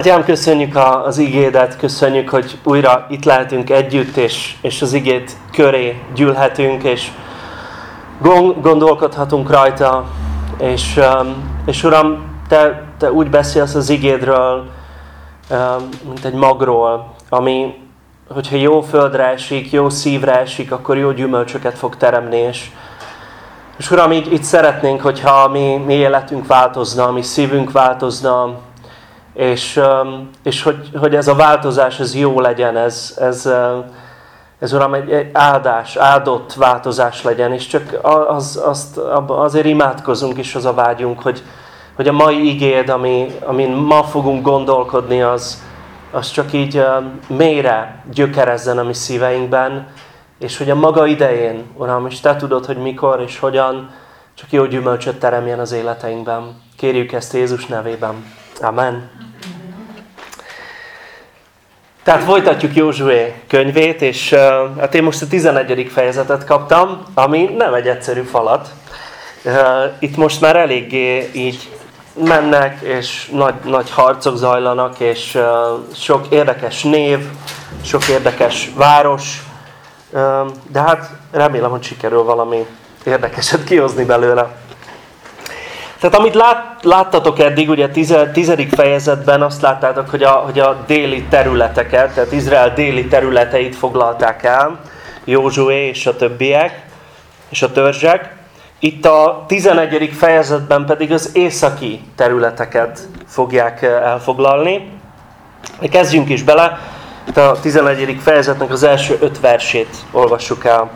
Atyám, köszönjük az igédet, köszönjük, hogy újra itt lehetünk együtt, és, és az igét köré gyűlhetünk, és gondolkodhatunk rajta. És, um, és Uram, te, te úgy beszélsz az igédről, um, mint egy magról, ami, hogyha jó földre esik, jó szívre esik, akkor jó gyümölcsöket fog teremni, és, és Uram, így, így szeretnénk, hogyha mi, mi életünk változna, mi szívünk változna, és, és hogy, hogy ez a változás ez jó legyen, ez, ez, ez Uram egy, egy áldás, áldott változás legyen, és csak az, azt, azért imádkozunk is az a vágyunk, hogy, hogy a mai igéd, ami, amin ma fogunk gondolkodni, az, az csak így mélyre gyökerezzen a mi szíveinkben, és hogy a maga idején, Uram, és Te tudod, hogy mikor és hogyan, csak jó gyümölcsöt teremjen az életeinkben. Kérjük ezt Jézus nevében. Amen. Tehát folytatjuk Józsué könyvét, és hát én most a 11. fejezetet kaptam, ami nem egy egyszerű falat. Itt most már eléggé így mennek, és nagy, nagy harcok zajlanak, és sok érdekes név, sok érdekes város, de hát remélem, hogy sikerül valami érdekeset kihozni belőle. Tehát amit lát, láttatok eddig, ugye a tizedik fejezetben azt láttátok, hogy a, hogy a déli területeket, tehát Izrael déli területeit foglalták el, Józsué és a többiek, és a törzsek. Itt a 11. fejezetben pedig az északi területeket fogják eh, elfoglalni. Kezdjünk is bele, itt a 11. fejezetnek az első öt versét olvassuk el.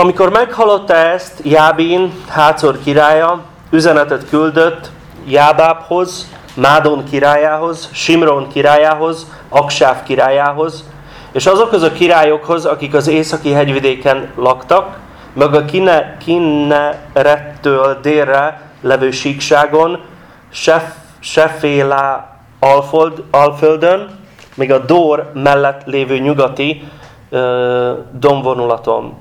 Amikor meghallotta ezt, Jábin, Hácor királya, üzenetet küldött Jábábhoz, Mádon királyához, Simron királyához, Aksáv királyához, és azokhoz a királyokhoz, akik az északi hegyvidéken laktak, meg a Kine, Kinnerettől délre levő síkságon, Sef, Sefélá Alfold, Alföldön, még a Dór mellett lévő nyugati domvonulaton.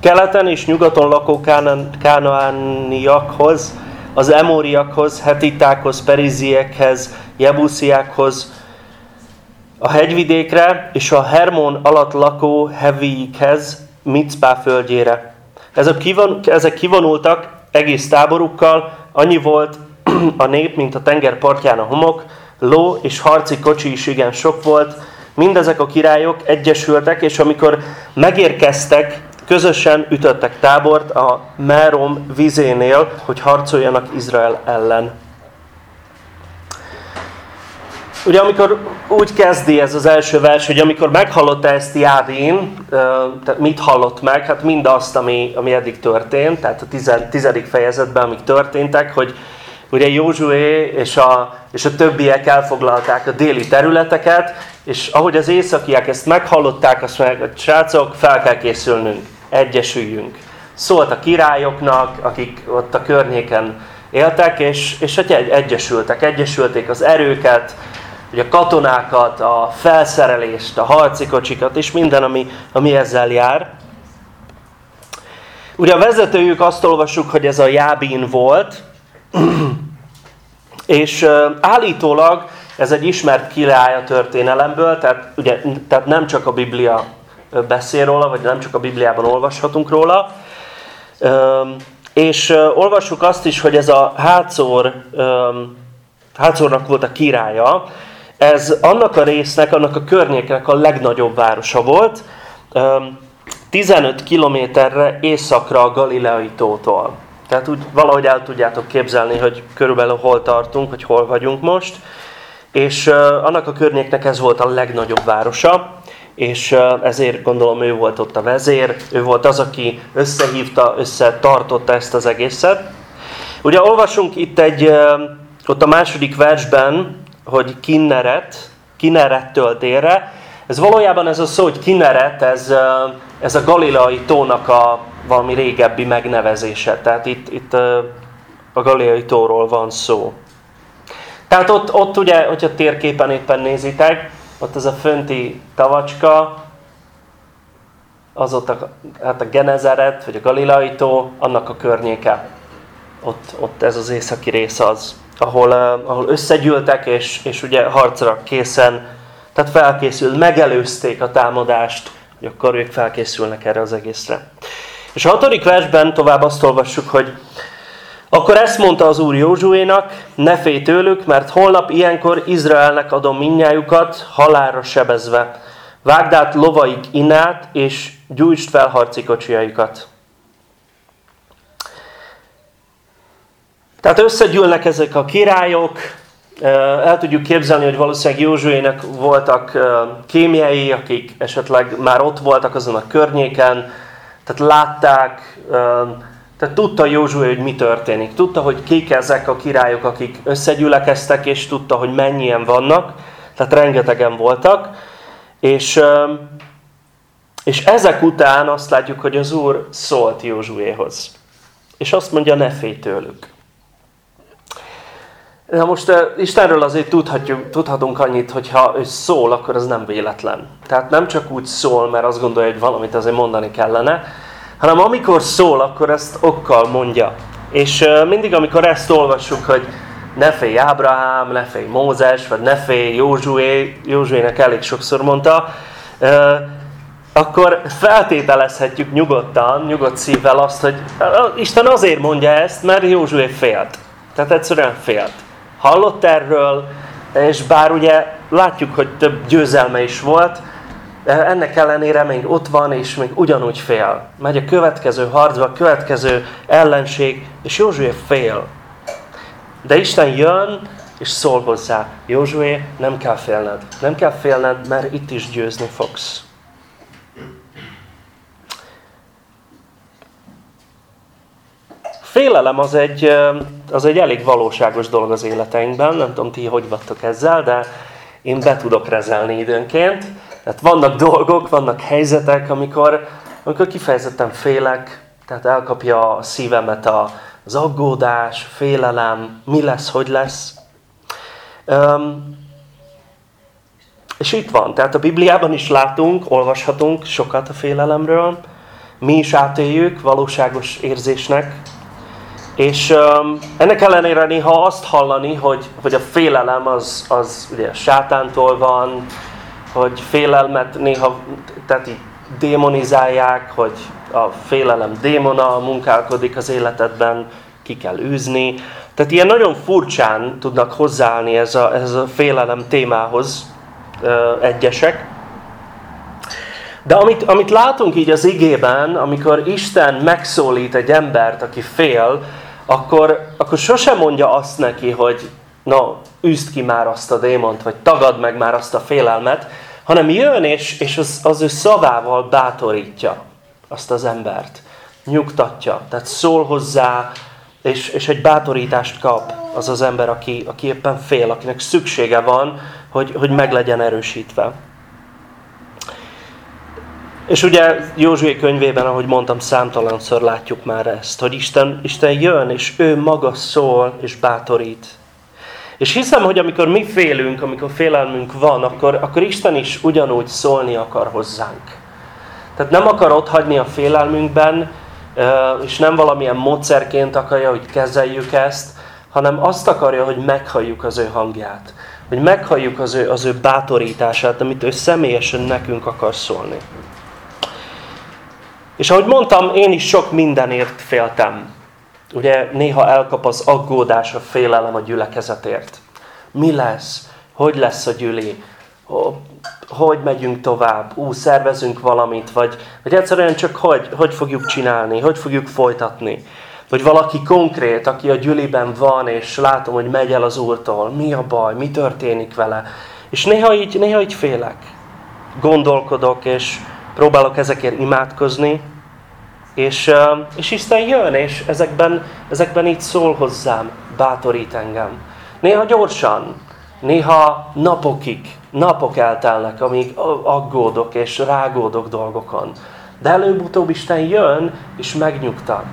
Keleten és nyugaton lakó kánoániakhoz, az emóriakhoz, hetitákhoz, periziekhez, jebusziákhoz, a hegyvidékre és a Hermon alatt lakó heviikhez, Micpá földjére. Ezek, kivon, ezek kivonultak egész táborukkal, annyi volt a nép, mint a tenger partján a homok, ló és harci kocsi is igen sok volt, mindezek a királyok egyesültek, és amikor megérkeztek, közösen ütöttek tábort a Merom vizénél, hogy harcoljanak Izrael ellen. Ugye amikor úgy kezdi ez az első vers, hogy amikor meghallotta ezt Jádin, tehát mit hallott meg? Hát mindazt, ami, ami eddig történt, tehát a tizedik fejezetben, amik történtek, hogy ugye Józsué és a, és a többiek elfoglalták a déli területeket, és ahogy az északiak ezt meghallották, azt mondják, hogy srácok, fel kell készülnünk, egyesüljünk. Szólt a királyoknak, akik ott a környéken éltek, és, és egyesültek, egyesülték az erőket, hogy a katonákat, a felszerelést, a harci kocsikat, és minden, ami, ami ezzel jár. Ugye a vezetőjük azt olvassuk, hogy ez a Jábin volt, és állítólag ez egy ismert király a történelemből, tehát, ugye, tehát nem csak a Biblia beszél róla, vagy nem csak a Bibliában olvashatunk róla. És olvassuk azt is, hogy ez a Hácor, Hácornak volt a királya, ez annak a résznek, annak a környéknek a legnagyobb városa volt, 15 kilométerre északra a Galileai tótól. Tehát úgy valahogy el tudjátok képzelni, hogy körülbelül hol tartunk, hogy hol vagyunk most. És annak a környéknek ez volt a legnagyobb városa, és ezért gondolom ő volt ott a vezér, ő volt az, aki összehívta, összetartotta ezt az egészet. Ugye olvasunk itt egy, ott a második versben, hogy Kinneret, Kinnerettől délre. Ez valójában ez a szó, hogy Kinneret, ez, ez a Galileai tónak a valami régebbi megnevezése. Tehát itt, itt a Galileai tóról van szó. Tehát ott, ott ugye, hogyha térképen éppen nézitek, ott ez a fönti tavacska, az ott a, hát a Genezeret, vagy a Galileai tó, annak a környéke. ott, ott ez az északi rész az, ahol, ahol összegyűltek, és, és ugye harcra készen, tehát felkészült, megelőzték a támadást, hogy akkor ők felkészülnek erre az egészre. És a hatodik versben tovább azt olvassuk, hogy akkor ezt mondta az Úr Józsuénak, ne félj tőlük, mert holnap ilyenkor Izraelnek adom minnyájukat halálra sebezve. Vágd át lovaik inát, és gyújtsd fel harci kocsiaikat. Tehát összegyűlnek ezek a királyok, el tudjuk képzelni, hogy valószínűleg Józsuének voltak kémiai, akik esetleg már ott voltak azon a környéken, tehát látták, tehát tudta Józsué, hogy mi történik. Tudta, hogy kik ezek a királyok, akik összegyülekeztek, és tudta, hogy mennyien vannak. Tehát rengetegen voltak. És, és ezek után azt látjuk, hogy az Úr szólt Józsuéhoz. És azt mondja, ne félj tőlük. Na most uh, Istenről azért tudhatjuk, tudhatunk annyit, hogy ha ő szól, akkor az nem véletlen. Tehát nem csak úgy szól, mert azt gondolja, hogy valamit azért mondani kellene, hanem amikor szól, akkor ezt okkal mondja. És mindig, amikor ezt olvassuk, hogy ne félj Ábrahám, ne félj Mózes, vagy ne félj Józsué, Józsuének elég sokszor mondta, akkor feltételezhetjük nyugodtan, nyugodt szívvel azt, hogy Isten azért mondja ezt, mert Józsué félt. Tehát egyszerűen félt hallott erről, és bár ugye látjuk, hogy több győzelme is volt, ennek ellenére még ott van, és még ugyanúgy fél. Megy a következő harcba, a következő ellenség, és Józsué fél. De Isten jön, és szól hozzá. Józsué, nem kell félned. Nem kell félned, mert itt is győzni fogsz. Félelem az egy, az egy elég valóságos dolog az életeinkben. Nem tudom, ti hogy vattok ezzel, de én be tudok rezelni időnként. Tehát vannak dolgok, vannak helyzetek, amikor, amikor kifejezetten félek, tehát elkapja a szívemet a, az aggódás, félelem, mi lesz, hogy lesz. Um, és itt van, tehát a Bibliában is látunk, olvashatunk sokat a félelemről, mi is átéljük valóságos érzésnek, és um, ennek ellenére néha azt hallani, hogy, hogy a félelem az, az ugye sátántól van, hogy félelmet néha tehát így démonizálják, hogy a félelem démona munkálkodik az életedben, ki kell űzni. Tehát ilyen nagyon furcsán tudnak hozzáállni ez a, ez a félelem témához ö, egyesek. De amit, amit látunk így az igében, amikor Isten megszólít egy embert, aki fél, akkor, akkor sosem mondja azt neki, hogy na, üzd ki már azt a démont, vagy tagad meg már azt a félelmet, hanem jön és, és az, az ő szavával bátorítja azt az embert. Nyugtatja, tehát szól hozzá, és, és egy bátorítást kap az az ember, aki, aki éppen fél, akinek szüksége van, hogy, hogy meg legyen erősítve. És ugye Józsué könyvében, ahogy mondtam, számtalanszor látjuk már ezt, hogy Isten, Isten jön, és ő maga szól, és bátorít. És hiszem, hogy amikor mi félünk, amikor félelmünk van, akkor, akkor Isten is ugyanúgy szólni akar hozzánk. Tehát nem akar ott hagyni a félelmünkben, és nem valamilyen módszerként akarja, hogy kezeljük ezt, hanem azt akarja, hogy meghalljuk az ő hangját. Hogy meghalljuk az ő, az ő bátorítását, amit ő személyesen nekünk akar szólni. És ahogy mondtam, én is sok mindenért féltem. Ugye néha elkap az aggódás, a félelem a gyülekezetért. Mi lesz? Hogy lesz a gyüli? Hogy megyünk tovább? Ú, szervezünk valamit? Vagy, vagy egyszerűen csak hogy, hogy fogjuk csinálni? Hogy fogjuk folytatni? Vagy valaki konkrét, aki a gyüliben van, és látom, hogy megy el az Úrtól. Mi a baj? Mi történik vele? És néha így, néha így félek. Gondolkodok, és próbálok ezekért imádkozni, és, és Isten jön, és ezekben, ezekben így szól hozzám, bátorít engem. Néha gyorsan, néha napokig, napok eltelnek, amíg aggódok és rágódok dolgokon. De előbb-utóbb Isten jön, és megnyugtat.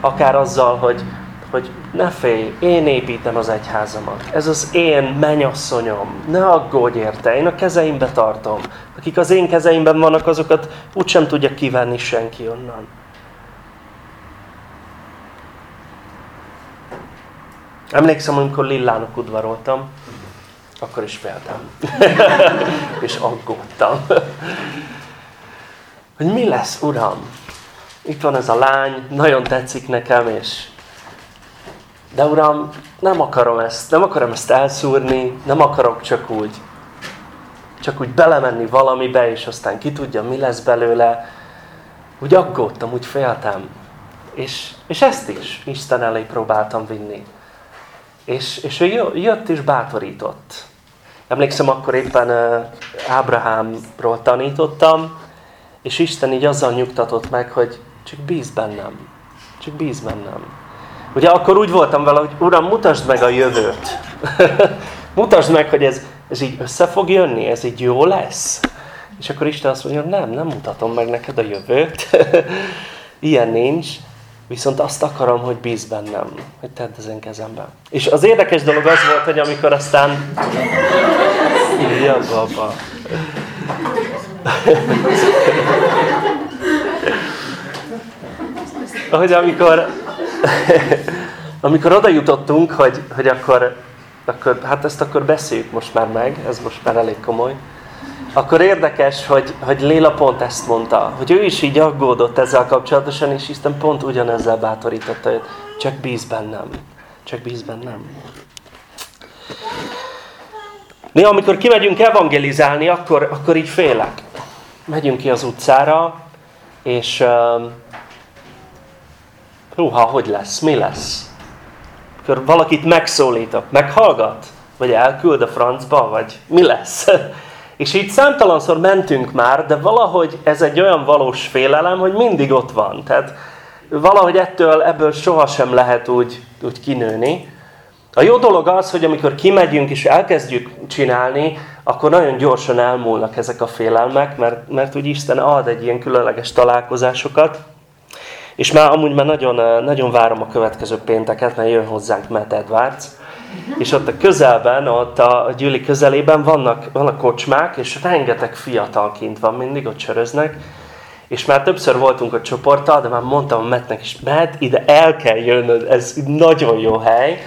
Akár azzal, hogy, hogy ne félj, én építem az egyházamat. Ez az én menyasszonyom. Ne aggódj érte, én a kezeimbe tartom. Akik az én kezeimben vannak, azokat úgysem tudja kivenni senki onnan. Emlékszem, amikor Lillának udvaroltam, akkor is féltem. és aggódtam. hogy mi lesz, Uram? Itt van ez a lány, nagyon tetszik nekem, és de Uram, nem akarom ezt, nem akarom ezt elszúrni, nem akarok csak úgy, csak úgy belemenni valamibe, és aztán ki tudja, mi lesz belőle. Úgy aggódtam, úgy féltem. És, és ezt is Isten elé próbáltam vinni. És, és ő jött és bátorított. Emlékszem, akkor éppen Ábrahámról tanítottam, és Isten így azzal nyugtatott meg, hogy csak bíz bennem. Csak bíz bennem. Ugye akkor úgy voltam vele, hogy Uram, mutasd meg a jövőt. mutasd meg, hogy ez, ez így össze fog jönni, ez így jó lesz. És akkor Isten azt mondja, nem, nem mutatom meg neked a jövőt. Ilyen nincs. Viszont azt akarom, hogy bíz bennem, hogy tedd az én kezembe. És az érdekes dolog az volt, hogy amikor aztán... Ja, baba. hogy amikor, amikor oda jutottunk, hogy, hogy akkor, akkor, hát ezt akkor beszéljük most már meg, ez most már elég komoly, akkor érdekes, hogy, hogy Léla pont ezt mondta, hogy ő is így aggódott ezzel kapcsolatosan, és Isten pont ugyanezzel bátorította, hogy csak bíz bennem. Csak bíz bennem. Néha, amikor kimegyünk evangelizálni, akkor, akkor így félek. Megyünk ki az utcára, és uh, húha, hogy lesz, mi lesz? Akkor valakit megszólítok, meghallgat? Vagy elküld a francba, vagy mi lesz? És így számtalanszor mentünk már, de valahogy ez egy olyan valós félelem, hogy mindig ott van. Tehát valahogy ettől, ebből sohasem lehet úgy, úgy kinőni. A jó dolog az, hogy amikor kimegyünk és elkezdjük csinálni, akkor nagyon gyorsan elmúlnak ezek a félelmek, mert, mert úgy Isten ad egy ilyen különleges találkozásokat. És már amúgy már nagyon, nagyon várom a következő pénteket, mert jön hozzánk Matt Edwards és ott a közelben, ott a gyűli közelében vannak, vannak kocsmák, és rengeteg fiatal kint van mindig, ott söröznek, és már többször voltunk a csoporttal, de már mondtam a Metnek is, Met, ide el kell jönnöd, ez nagyon jó hely.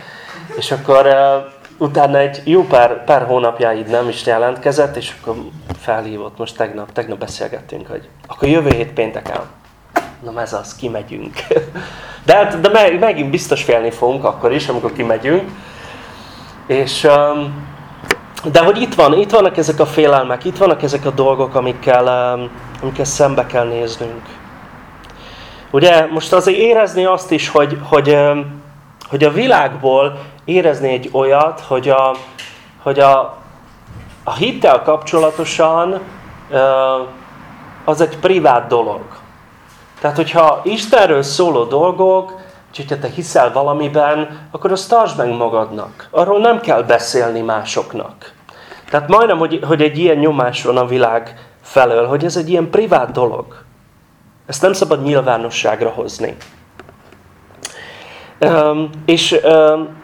És akkor uh, utána egy jó pár, pár hónapjáig nem is jelentkezett, és akkor felhívott most tegnap, tegnap beszélgettünk, hogy akkor jövő hét pénteken. Na ez az, kimegyünk. De, hát, de meg, megint biztos félni fogunk akkor is, amikor kimegyünk. És, um, de hogy itt, van, itt vannak ezek a félelmek, itt vannak ezek a dolgok, amikkel, um, amikkel szembe kell néznünk. Ugye most azért érezni azt is, hogy, hogy, um, hogy a világból érezni egy olyat, hogy a, hogy a, a hittel kapcsolatosan az egy privát dolog. Tehát, hogyha Istenről szóló dolgok, Úgyhogy ha te hiszel valamiben, akkor azt tartsd meg magadnak. Arról nem kell beszélni másoknak. Tehát majdnem, hogy, hogy egy ilyen nyomás van a világ felől, hogy ez egy ilyen privát dolog. Ezt nem szabad nyilvánosságra hozni. Um, és um,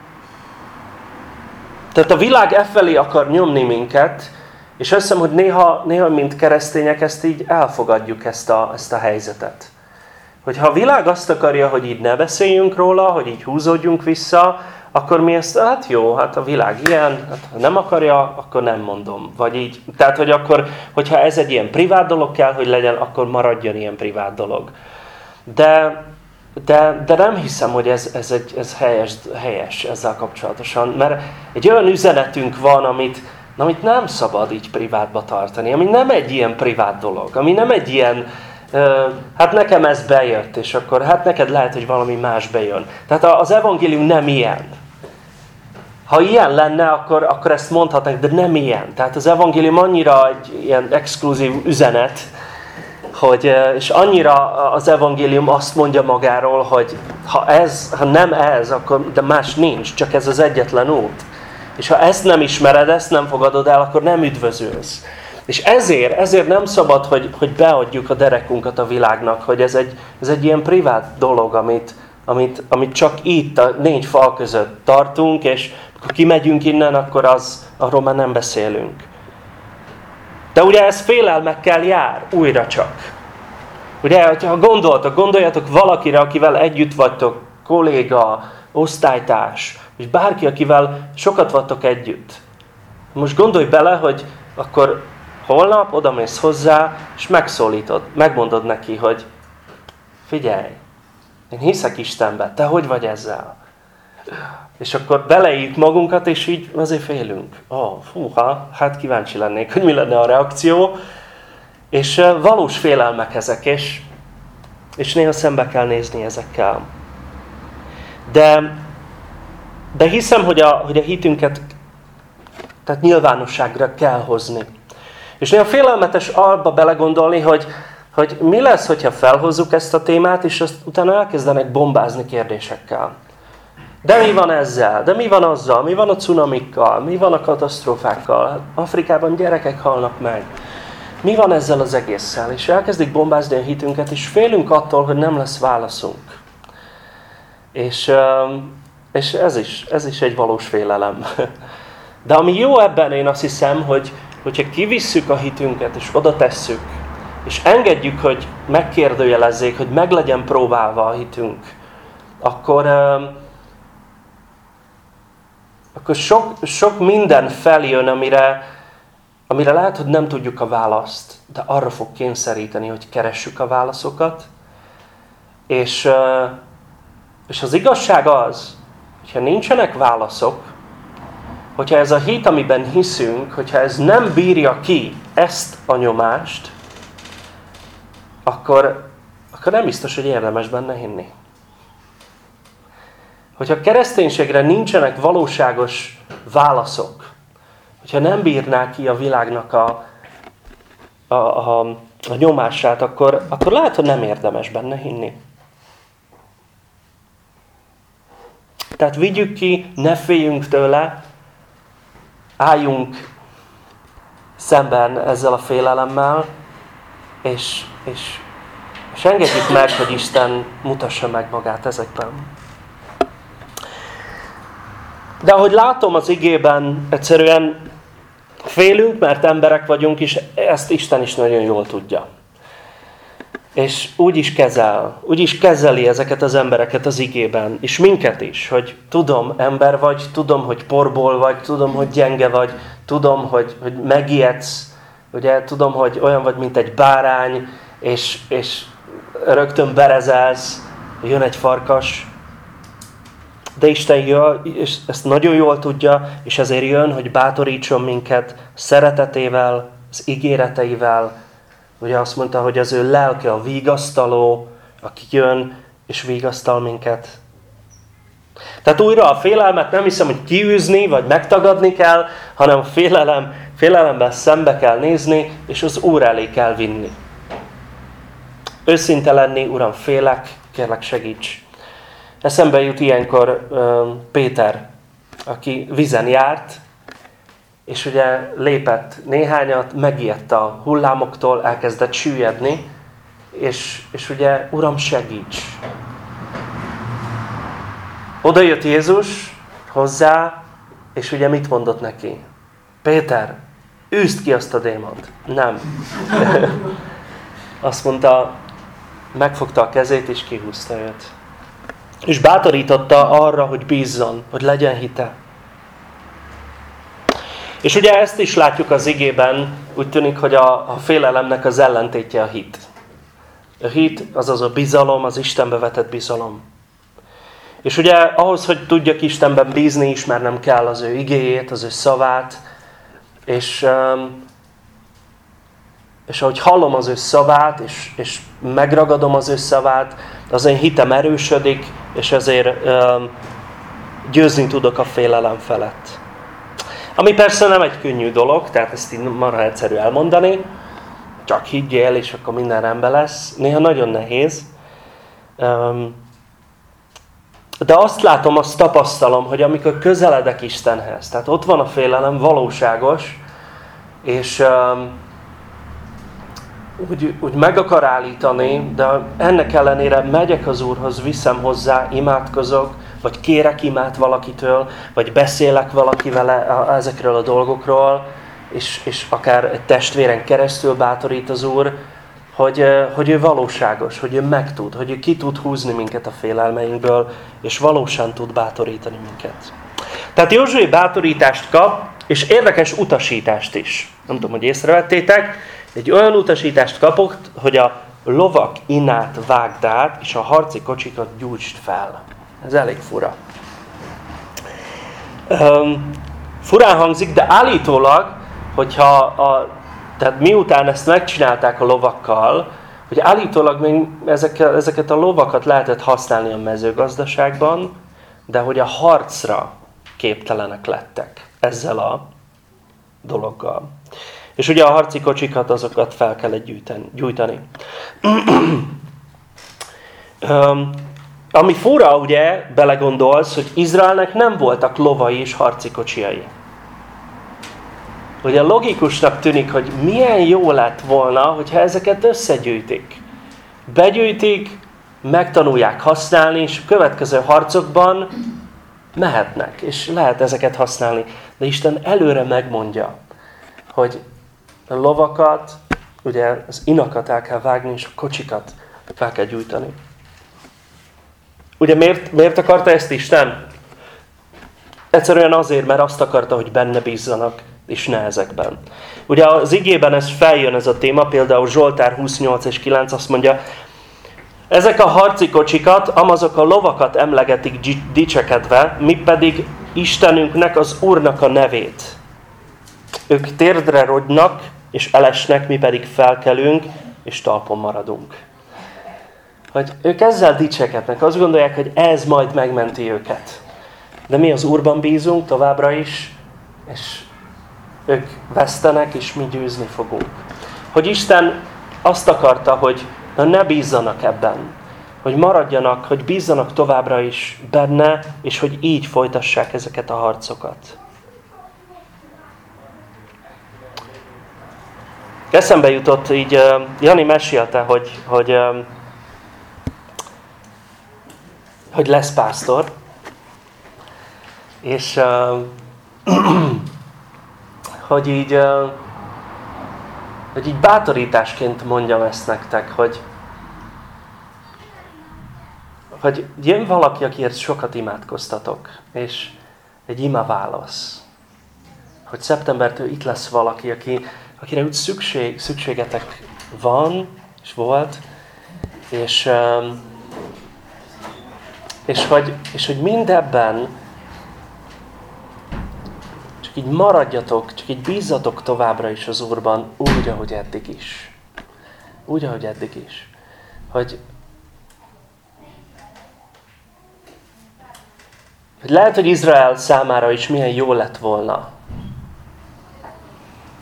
tehát a világ e felé akar nyomni minket, és azt hiszem, hogy néha, néha mint keresztények ezt így elfogadjuk ezt a, ezt a helyzetet hogy ha a világ azt akarja, hogy így ne beszéljünk róla, hogy így húzódjunk vissza, akkor mi ezt, hát jó, hát a világ ilyen, hát ha nem akarja, akkor nem mondom. Vagy így, tehát, hogy akkor, hogyha ez egy ilyen privát dolog kell, hogy legyen, akkor maradjon ilyen privát dolog. De, de, de nem hiszem, hogy ez, ez, egy, ez helyes, helyes ezzel kapcsolatosan, mert egy olyan üzenetünk van, amit, amit nem szabad így privátba tartani, ami nem egy ilyen privát dolog, ami nem egy ilyen, hát nekem ez bejött, és akkor hát neked lehet, hogy valami más bejön. Tehát az evangélium nem ilyen. Ha ilyen lenne, akkor, akkor ezt mondhatnánk, de nem ilyen. Tehát az evangélium annyira egy ilyen exkluzív üzenet, hogy, és annyira az evangélium azt mondja magáról, hogy ha ez, ha nem ez, akkor, de más nincs, csak ez az egyetlen út. És ha ezt nem ismered, ezt nem fogadod el, akkor nem üdvözölsz. És ezért, ezért nem szabad, hogy, hogy beadjuk a derekunkat a világnak, hogy ez egy, ez egy ilyen privát dolog, amit, amit, amit csak itt a négy fal között tartunk, és ha kimegyünk innen, akkor az, arról már nem beszélünk. De ugye ez félelmekkel jár, újra csak. Ugye, ha gondoltok, gondoljatok valakire, akivel együtt vagytok, kolléga, osztálytárs, és bárki, akivel sokat vagytok együtt. Most gondolj bele, hogy akkor holnap odamész hozzá, és megszólítod, megmondod neki, hogy figyelj, én hiszek Istenbe, te hogy vagy ezzel? És akkor beleírjuk magunkat, és így azért félünk. Oh, fúha, hát kíváncsi lennék, hogy mi lenne a reakció. És valós félelmek ezek, és, és néha szembe kell nézni ezekkel. De, de hiszem, hogy a, hogy a hitünket tehát nyilvánosságra kell hozni. És néha félelmetes alba belegondolni, hogy, hogy mi lesz, hogyha felhozzuk ezt a témát, és azt utána elkezdenek bombázni kérdésekkel. De mi van ezzel? De mi van azzal? Mi van a cunamikkal? Mi van a katasztrófákkal? Afrikában gyerekek halnak meg. Mi van ezzel az egésszel? És elkezdik bombázni a hitünket, és félünk attól, hogy nem lesz válaszunk. És, és ez, is, ez is egy valós félelem. De ami jó ebben, én azt hiszem, hogy hogyha kivisszük a hitünket, és oda tesszük, és engedjük, hogy megkérdőjelezzék, hogy meg legyen próbálva a hitünk, akkor, akkor sok, sok minden feljön, amire, amire lehet, hogy nem tudjuk a választ, de arra fog kényszeríteni, hogy keressük a válaszokat. És, és az igazság az, hogyha nincsenek válaszok, hogyha ez a hit, amiben hiszünk, hogyha ez nem bírja ki ezt a nyomást, akkor, akkor nem biztos, hogy érdemes benne hinni. Hogyha kereszténységre nincsenek valóságos válaszok, hogyha nem bírná ki a világnak a, a, a, a nyomását, akkor, akkor lehet, hogy nem érdemes benne hinni. Tehát vigyük ki, ne féljünk tőle, álljunk szemben ezzel a félelemmel, és, és, és engedjük meg, hogy Isten mutassa meg magát ezekben. De ahogy látom az igében, egyszerűen félünk, mert emberek vagyunk, és ezt Isten is nagyon jól tudja. És úgy is kezel, úgy is kezeli ezeket az embereket az igében, és minket is, hogy tudom, ember vagy, tudom, hogy porból vagy, tudom, hogy gyenge vagy, tudom, hogy, hogy megijedsz, ugye, tudom, hogy olyan vagy, mint egy bárány, és, és rögtön berezelsz, jön egy farkas, de Isten jön, és ezt nagyon jól tudja, és ezért jön, hogy bátorítson minket szeretetével, az ígéreteivel. Ugye azt mondta, hogy az ő lelke a vigasztaló, aki jön és vigasztal minket. Tehát újra a félelmet nem hiszem, hogy kiűzni, vagy megtagadni kell, hanem a félelem, félelemben szembe kell nézni, és az Úr elé kell vinni. Őszinte lenni, Uram, félek, kérlek segíts. Eszembe jut ilyenkor Péter, aki vizen járt, és ugye lépett néhányat, megijedt a hullámoktól, elkezdett süllyedni, és, és ugye, Uram, segíts! Oda jött Jézus hozzá, és ugye mit mondott neki? Péter, űzd ki azt a démont. Nem. Azt mondta, megfogta a kezét, és kihúzta őt. És bátorította arra, hogy bízzon, hogy legyen hite. És ugye ezt is látjuk az igében, úgy tűnik, hogy a, a félelemnek az ellentétje a hit. A hit, azaz a bizalom, az Istenbe vetett bizalom. És ugye ahhoz, hogy tudjak Istenben bízni, ismernem kell az ő igéjét, az ő szavát, és, és ahogy hallom az ő szavát, és, és megragadom az ő szavát, az én hitem erősödik, és ezért um, győzni tudok a félelem felett. Ami persze nem egy könnyű dolog, tehát ezt így marha egyszerű elmondani, csak higgyél, és akkor minden rendben lesz. Néha nagyon nehéz. De azt látom, azt tapasztalom, hogy amikor közeledek Istenhez, tehát ott van a félelem, valóságos, és úgy, úgy meg akar állítani, de ennek ellenére megyek az Úrhoz, viszem hozzá, imádkozok, vagy kérek imát valakitől, vagy beszélek valakivel ezekről a dolgokról, és, és akár egy testvéren keresztül bátorít az Úr, hogy, hogy ő valóságos, hogy ő megtud, hogy ő ki tud húzni minket a félelmeinkből, és valósan tud bátorítani minket. Tehát Józsué bátorítást kap, és érdekes utasítást is. Nem tudom, hogy észrevettétek. Egy olyan utasítást kapott, hogy a lovak inát vágd át, és a harci kocsikat gyújtsd fel. Ez elég fura. Um, furán hangzik, de állítólag, hogyha a, tehát miután ezt megcsinálták a lovakkal, hogy állítólag még ezeket, ezeket a lovakat lehetett használni a mezőgazdaságban, de hogy a harcra képtelenek lettek ezzel a dologgal. És ugye a harci kocsikat, azokat fel kellett gyújtani. ami fura, ugye, belegondolsz, hogy Izraelnek nem voltak lovai és harci kocsiai. Ugye logikusnak tűnik, hogy milyen jó lett volna, hogyha ezeket összegyűjtik. Begyűjtik, megtanulják használni, és a következő harcokban mehetnek, és lehet ezeket használni. De Isten előre megmondja, hogy a lovakat, ugye az inakat el kell vágni, és a kocsikat fel kell gyújtani. Ugye miért, miért akarta ezt Isten? Egyszerűen azért, mert azt akarta, hogy benne bízzanak, és ne ezekben. Ugye az igében ez feljön ez a téma, például Zsoltár 28 és 9 azt mondja, ezek a harci kocsikat, amazok a lovakat emlegetik dicsekedve, mi pedig Istenünknek, az Úrnak a nevét. Ők térdre rogynak, és elesnek, mi pedig felkelünk, és talpon maradunk. Hogy ők ezzel dicsekednek, azt gondolják, hogy ez majd megmenti őket. De mi az Úrban bízunk továbbra is, és ők vesztenek, és mi győzni fogunk. Hogy Isten azt akarta, hogy na ne bízzanak ebben, hogy maradjanak, hogy bízzanak továbbra is benne, és hogy így folytassák ezeket a harcokat. Eszembe jutott, így Jani mesélte, hogy, hogy, hogy lesz pásztor, és hogy így, hogy így bátorításként mondjam ezt nektek, hogy, hogy jön valaki, akiért sokat imádkoztatok, és egy ima válasz. Hogy szeptembertől itt lesz valaki, aki, akire úgy szükség, szükségetek van, és volt, és, és, hogy, és hogy mindebben csak így maradjatok, csak így bízzatok továbbra is az Úrban, úgy, ahogy eddig is. Úgy, ahogy eddig is. Hogy, lehet, hogy Izrael számára is milyen jó lett volna.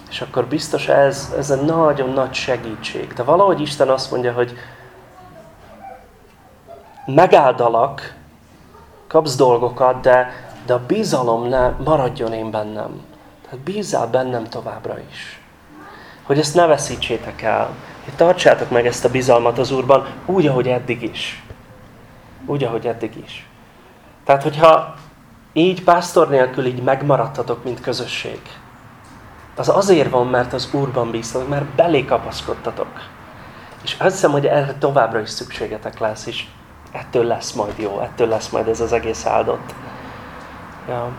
És akkor biztos ez, ez egy nagyon nagy segítség. De valahogy Isten azt mondja, hogy megáldalak, kapsz dolgokat, de, de a bizalom ne maradjon én bennem. Tehát bízzál bennem továbbra is. Hogy ezt ne veszítsétek el. Hogy tartsátok meg ezt a bizalmat az Úrban, úgy, ahogy eddig is. Úgy, ahogy eddig is. Tehát, hogyha így pásztor nélkül így megmaradtatok, mint közösség, az azért van, mert az Úrban bíztatok, mert belé kapaszkodtatok. És azt hiszem, hogy erre továbbra is szükségetek lesz, és ettől lesz majd jó, ettől lesz majd ez az egész áldott. Ja.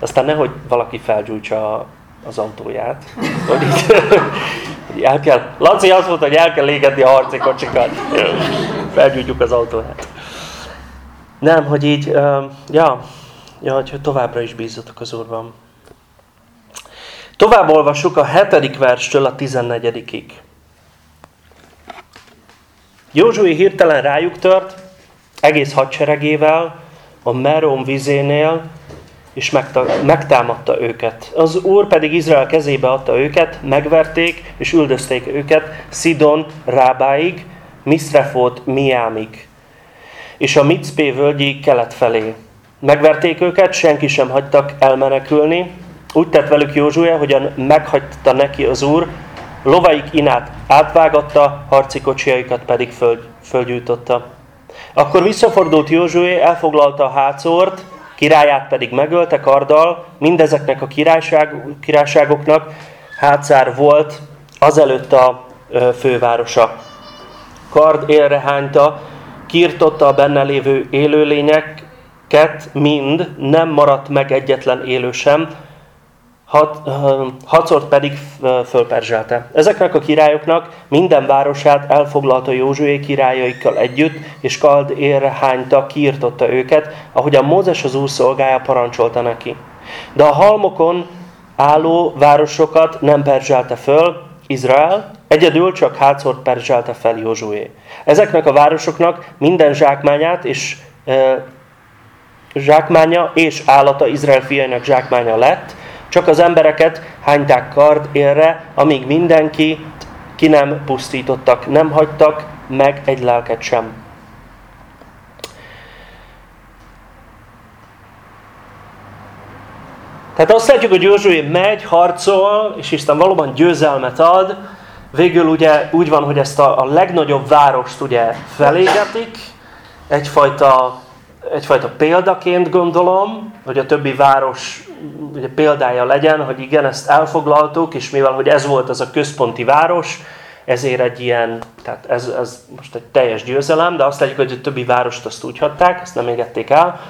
Aztán nehogy valaki felgyújtsa az autóját. Hogy így, hogy el kell, Laci azt mondta, hogy el kell égetni a harci kocsikat. Felgyújtjuk az autóját. Nem, hogy így, ja, ja, hogy továbbra is bízzatok az Úrban. Tovább olvassuk a hetedik verstől a tizennegyedikig. Józsui hirtelen rájuk tört, egész hadseregével, a Merom vizénél, és megtámadta őket. Az Úr pedig Izrael kezébe adta őket, megverték és üldözték őket Szidon Rábáig, Miszrefót Miámig, és a Mitzpé völgyig kelet felé. Megverték őket, senki sem hagytak elmenekülni. Úgy tett velük Józsuja, hogyan meghagyta neki az Úr, lovaik inát átvágatta, harci kocsiaikat pedig föld, földgyújtotta. Akkor visszafordult Józsué, elfoglalta a hátszort, királyát pedig megölte karddal, mindezeknek a királyság, királyságoknak hátszár volt azelőtt a fővárosa. Kard élre hányta, a benne lévő élőlények ket mind nem maradt meg egyetlen élő sem, hat, hatszor pedig fölperzselte. Ezeknek a királyoknak minden városát elfoglalta Józsué királyaikkal együtt, és Kald érre hányta, kiirtotta őket, ahogy a Mózes az úr szolgája parancsolta neki. De a halmokon álló városokat nem perzselte föl Izrael, egyedül csak hátszort perzselte fel Józsué. Ezeknek a városoknak minden zsákmányát és e, zsákmánya és állata Izrael fiainak zsákmánya lett, csak az embereket hányták kard élre, amíg mindenki ki nem pusztítottak, nem hagytak meg egy lelket sem. Tehát azt látjuk, hogy Józsué megy, harcol, és Isten valóban győzelmet ad. Végül ugye úgy van, hogy ezt a, a legnagyobb várost ugye felégetik, egyfajta, egyfajta példaként gondolom, hogy a többi város ugye példája legyen, hogy igen, ezt elfoglaltuk, és mivel hogy ez volt az a központi város, ezért egy ilyen, tehát ez, ez most egy teljes győzelem, de azt látjuk, hogy a többi várost azt úgy hatták, ezt nem égették el.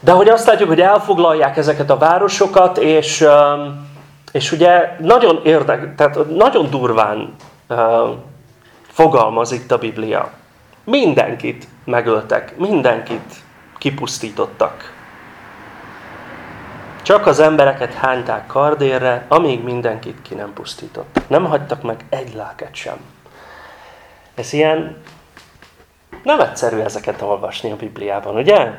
De hogy azt látjuk, hogy elfoglalják ezeket a városokat, és, és ugye nagyon érdek, tehát nagyon durván fogalmaz itt a Biblia. Mindenkit megöltek, mindenkit kipusztítottak. Csak az embereket hányták kardérre, amíg mindenkit ki nem pusztított. Nem hagytak meg egy lelket sem. Ez ilyen... Nem egyszerű ezeket olvasni a Bibliában, ugye?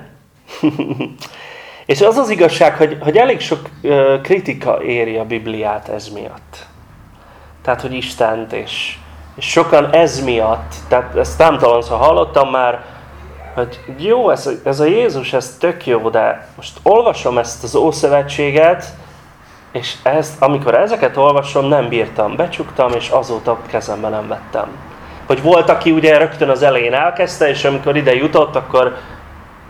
És az az igazság, hogy, hogy elég sok uh, kritika éri a Bibliát ez miatt. Tehát, hogy Istent, és, és sokan ez miatt, tehát ezt nem talán, ha hallottam már, hogy jó, ez a, ez a Jézus, ez tök jó, de most olvasom ezt az Ószövetséget, és ezt, amikor ezeket olvasom, nem bírtam, becsuktam, és azóta kezembe nem vettem. Hogy volt, aki ugye rögtön az elején elkezdte, és amikor ide jutott, akkor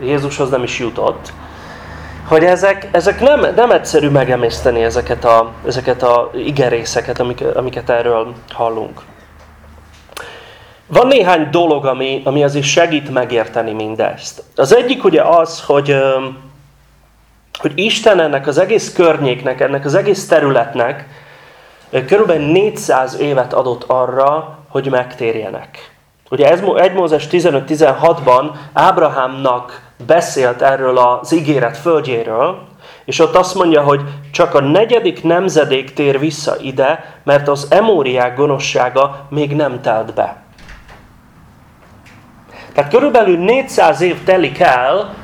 Jézushoz nem is jutott. Hogy ezek, ezek nem, nem egyszerű megemészteni ezeket a, ezeket a igerészeket, amik, amiket erről hallunk. Van néhány dolog, ami, ami azért segít megérteni mindezt. Az egyik ugye az, hogy, hogy Isten ennek az egész környéknek, ennek az egész területnek körülbelül 400 évet adott arra, hogy megtérjenek. Ugye 1 Mózes 15-16-ban Ábrahámnak beszélt erről az ígéret földjéről, és ott azt mondja, hogy csak a negyedik nemzedék tér vissza ide, mert az emóriák gonoszsága még nem telt be. Tehát körülbelül 400 év telik el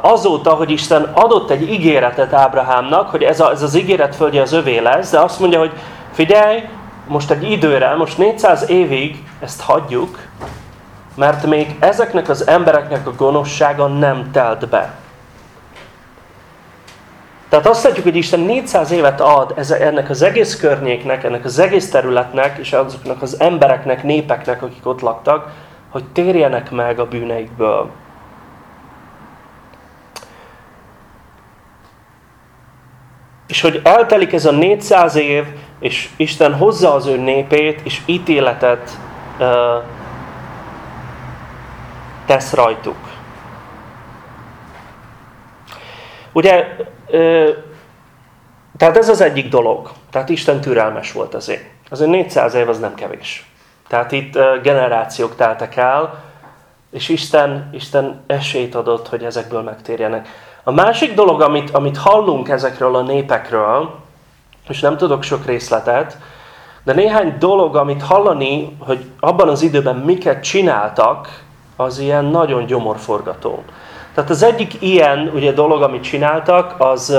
azóta, hogy Isten adott egy ígéretet Ábrahámnak, hogy ez, a, ez az ígéret földje az övé lesz, de azt mondja, hogy figyelj, most egy időre, most 400 évig ezt hagyjuk, mert még ezeknek az embereknek a gonoszsága nem telt be. Tehát azt látjuk, hogy Isten 400 évet ad ennek az egész környéknek, ennek az egész területnek, és azoknak az embereknek, népeknek, akik ott laktak, hogy térjenek meg a bűneikből. És hogy eltelik ez a 400 év, és Isten hozza az ő népét, és ítéletet uh, tesz rajtuk. Ugye, uh, tehát ez az egyik dolog. Tehát Isten türelmes volt azért. Azért 400 év az nem kevés. Tehát itt generációk teltek el, és Isten, Isten esélyt adott, hogy ezekből megtérjenek. A másik dolog, amit, amit hallunk ezekről a népekről, és nem tudok sok részletet, de néhány dolog, amit hallani, hogy abban az időben miket csináltak, az ilyen nagyon gyomorforgató. Tehát az egyik ilyen ugye, dolog, amit csináltak, az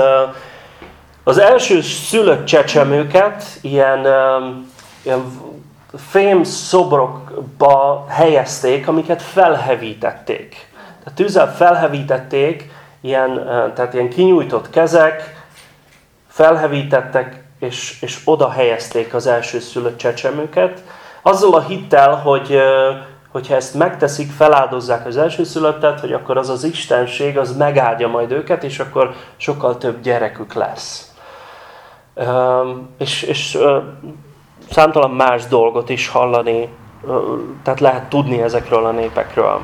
az első szülött csecsemőket ilyen, ilyen fém szobrokba helyezték, amiket felhevítették. Tehát tűzzel felhevítették, ilyen, tehát ilyen kinyújtott kezek, felhevítettek, és, és oda helyezték az első szülött csecsemőket, azzal a hittel, hogy hogyha ezt megteszik, feláldozzák az elsőszülöttet, hogy akkor az az istenség, az megáldja majd őket, és akkor sokkal több gyerekük lesz. És, és számtalan más dolgot is hallani, tehát lehet tudni ezekről a népekről.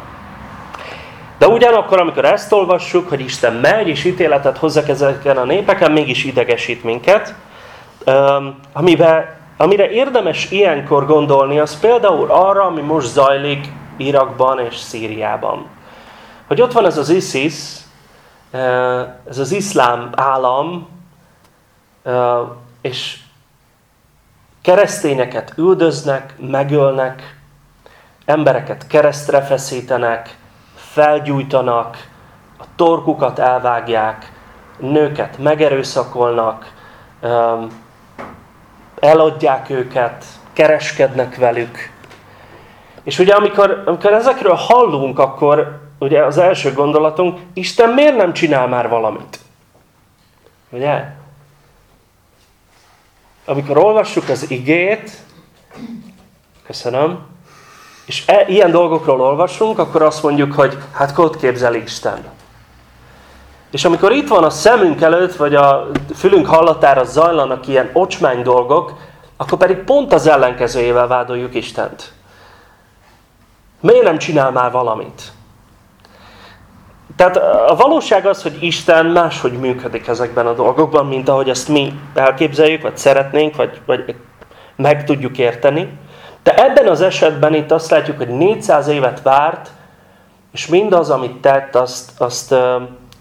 De ugyanakkor, amikor ezt olvassuk, hogy Isten megy és ítéletet hozzak ezeken a népeken, mégis idegesít minket. Amiben, amire érdemes ilyenkor gondolni, az például arra, ami most zajlik Irakban és Szíriában. Hogy ott van ez az ISIS, ez az iszlám állam, és keresztényeket üldöznek, megölnek, embereket keresztre feszítenek, felgyújtanak, a torkukat elvágják, nőket megerőszakolnak, eladják őket, kereskednek velük. És ugye amikor, amikor ezekről hallunk, akkor ugye az első gondolatunk, Isten miért nem csinál már valamit? Ugye? Amikor olvassuk az igét, köszönöm, és e, ilyen dolgokról olvasunk, akkor azt mondjuk, hogy hát ott képzel Isten. És amikor itt van a szemünk előtt, vagy a fülünk hallatára zajlanak ilyen ocsmány dolgok, akkor pedig pont az ellenkezőjével vádoljuk Istent. Miért nem csinál már valamit? Tehát a valóság az, hogy Isten máshogy működik ezekben a dolgokban, mint ahogy ezt mi elképzeljük, vagy szeretnénk, vagy, vagy meg tudjuk érteni. De ebben az esetben itt azt látjuk, hogy 400 évet várt, és mindaz, amit tett, azt, azt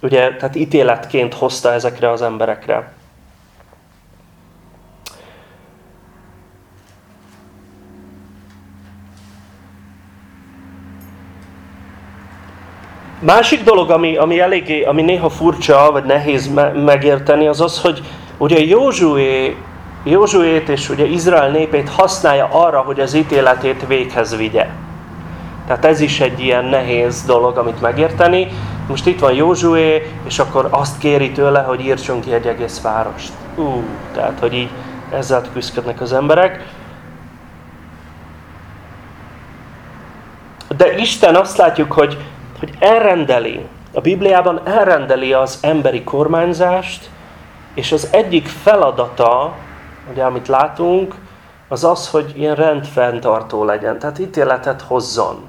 ugye, tehát ítéletként hozta ezekre az emberekre. Másik dolog, ami, ami eléggé, ami néha furcsa, vagy nehéz me megérteni, az az, hogy ugye Józsué Józsuét és ugye Izrael népét használja arra, hogy az ítéletét véghez vigye. Tehát ez is egy ilyen nehéz dolog, amit megérteni. Most itt van Józsué, és akkor azt kéri tőle, hogy írtson ki egy egész várost. Ú, tehát, hogy így ezzel küzdködnek az emberek. De Isten azt látjuk, hogy, hogy elrendeli, a Bibliában elrendeli az emberi kormányzást, és az egyik feladata ugye amit látunk, az az, hogy ilyen rendfenntartó legyen, tehát ítéletet hozzon.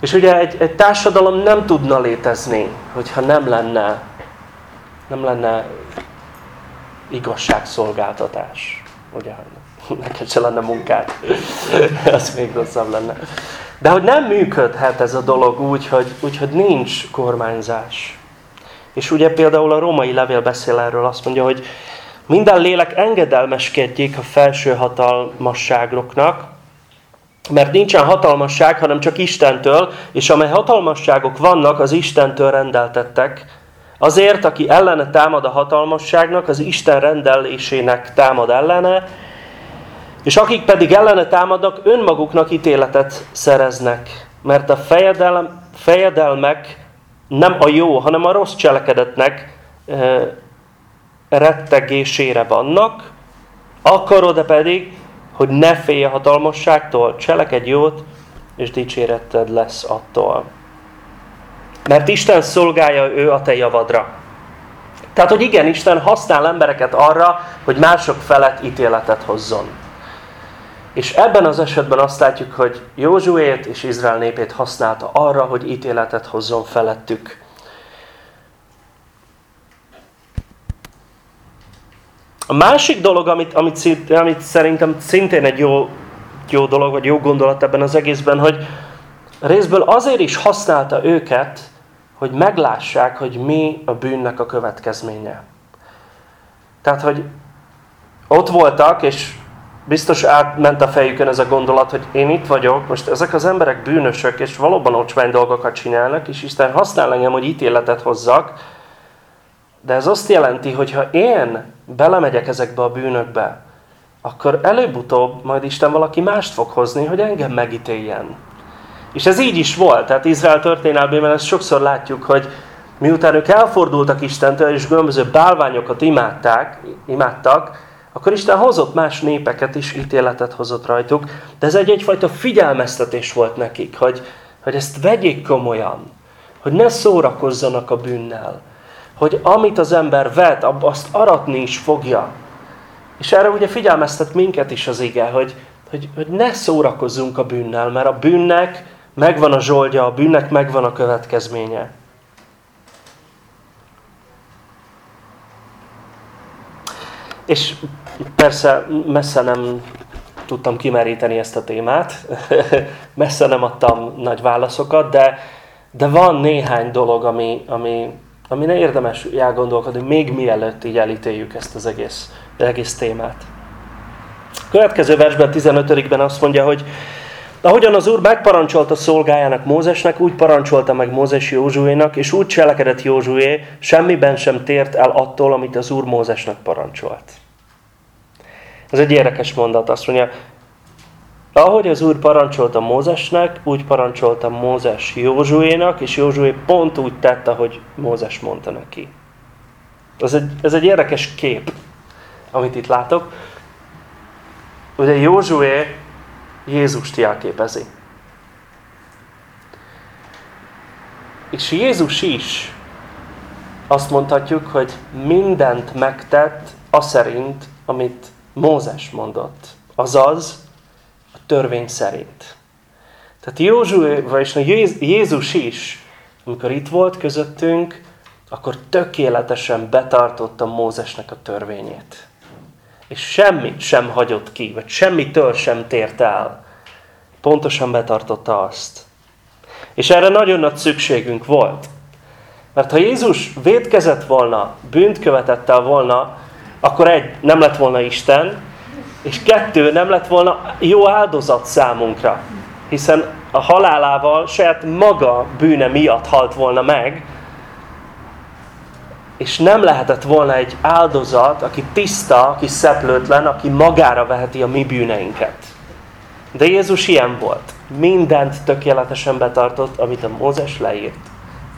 És ugye egy, egy társadalom nem tudna létezni, hogyha nem lenne, nem lenne igazságszolgáltatás. Ugye, neked se lenne munkád. az még rosszabb lenne. De hogy nem működhet ez a dolog úgy, hogy, úgy, hogy nincs kormányzás. És ugye például a római levél beszél erről, azt mondja, hogy minden lélek engedelmeskedjék a felső hatalmasságoknak, mert nincsen hatalmasság, hanem csak Istentől, és amely hatalmasságok vannak, az Istentől rendeltettek. Azért, aki ellene támad a hatalmasságnak, az Isten rendelésének támad ellene, és akik pedig ellene támadnak, önmaguknak ítéletet szereznek. Mert a fejedelm, fejedelmek nem a jó, hanem a rossz cselekedetnek eh, rettegésére vannak, akarod-e pedig, hogy ne félj a hatalmasságtól, cselekedj jót, és dicséreted lesz attól. Mert Isten szolgálja ő a te javadra. Tehát, hogy igen, Isten használ embereket arra, hogy mások felett ítéletet hozzon. És ebben az esetben azt látjuk, hogy Józsuét és Izrael népét használta arra, hogy ítéletet hozzon felettük. A másik dolog, amit, amit, amit szerintem szintén egy jó, jó dolog, vagy jó gondolat ebben az egészben, hogy részből azért is használta őket, hogy meglássák, hogy mi a bűnnek a következménye. Tehát, hogy ott voltak, és biztos átment a fejükön ez a gondolat, hogy én itt vagyok, most ezek az emberek bűnösök, és valóban ocsmány dolgokat csinálnak, és Isten használ engem, hogy ítéletet hozzak, de ez azt jelenti, hogy ha én belemegyek ezekbe a bűnökbe, akkor előbb-utóbb majd Isten valaki mást fog hozni, hogy engem megítéljen. És ez így is volt. Tehát Izrael történelmében ezt sokszor látjuk, hogy miután ők elfordultak Istentől, és különböző bálványokat imádták, imádtak, akkor Isten hozott más népeket is, ítéletet hozott rajtuk, de ez egy egyfajta figyelmeztetés volt nekik, hogy, hogy ezt vegyék komolyan, hogy ne szórakozzanak a bűnnel, hogy amit az ember vet, azt aratni is fogja. És erre ugye figyelmeztet minket is az ige, hogy, hogy, hogy ne szórakozzunk a bűnnel, mert a bűnnek megvan a zsoldja, a bűnnek megvan a következménye. És persze messze nem tudtam kimeríteni ezt a témát, messze nem adtam nagy válaszokat, de, de van néhány dolog, ami, ami, ami ne érdemes elgondolkodni, még mielőtt így elítéljük ezt az egész, az egész témát. A következő versben, 15-ben azt mondja, hogy Ahogyan az Úr megparancsolta szolgájának Mózesnek, úgy parancsolta meg Mózes Józsuénak, és úgy cselekedett Józsué, semmiben sem tért el attól, amit az Úr Mózesnek parancsolt. Ez egy érdekes mondat, azt mondja, ahogy az Úr parancsolta Mózesnek, úgy parancsolta Mózes Józsuénak, és Józsué pont úgy tette, ahogy Mózes mondta neki. Ez egy, ez egy érdekes kép, amit itt látok. Ugye Józsué Jézust jelképezi. És Jézus is azt mondhatjuk, hogy mindent megtett szerint, amit Mózes mondott. Azaz a törvény szerint. Tehát Józsué, vagyis Jézus is, amikor itt volt közöttünk, akkor tökéletesen betartotta Mózesnek a törvényét és semmit sem hagyott ki, vagy semmitől sem tért el. Pontosan betartotta azt. És erre nagyon nagy szükségünk volt. Mert ha Jézus védkezett volna, bűnt követett el volna, akkor egy, nem lett volna Isten, és kettő, nem lett volna jó áldozat számunkra. Hiszen a halálával saját maga bűne miatt halt volna meg, és nem lehetett volna egy áldozat, aki tiszta, aki szeplőtlen, aki magára veheti a mi bűneinket. De Jézus ilyen volt. Mindent tökéletesen betartott, amit a Mózes leírt.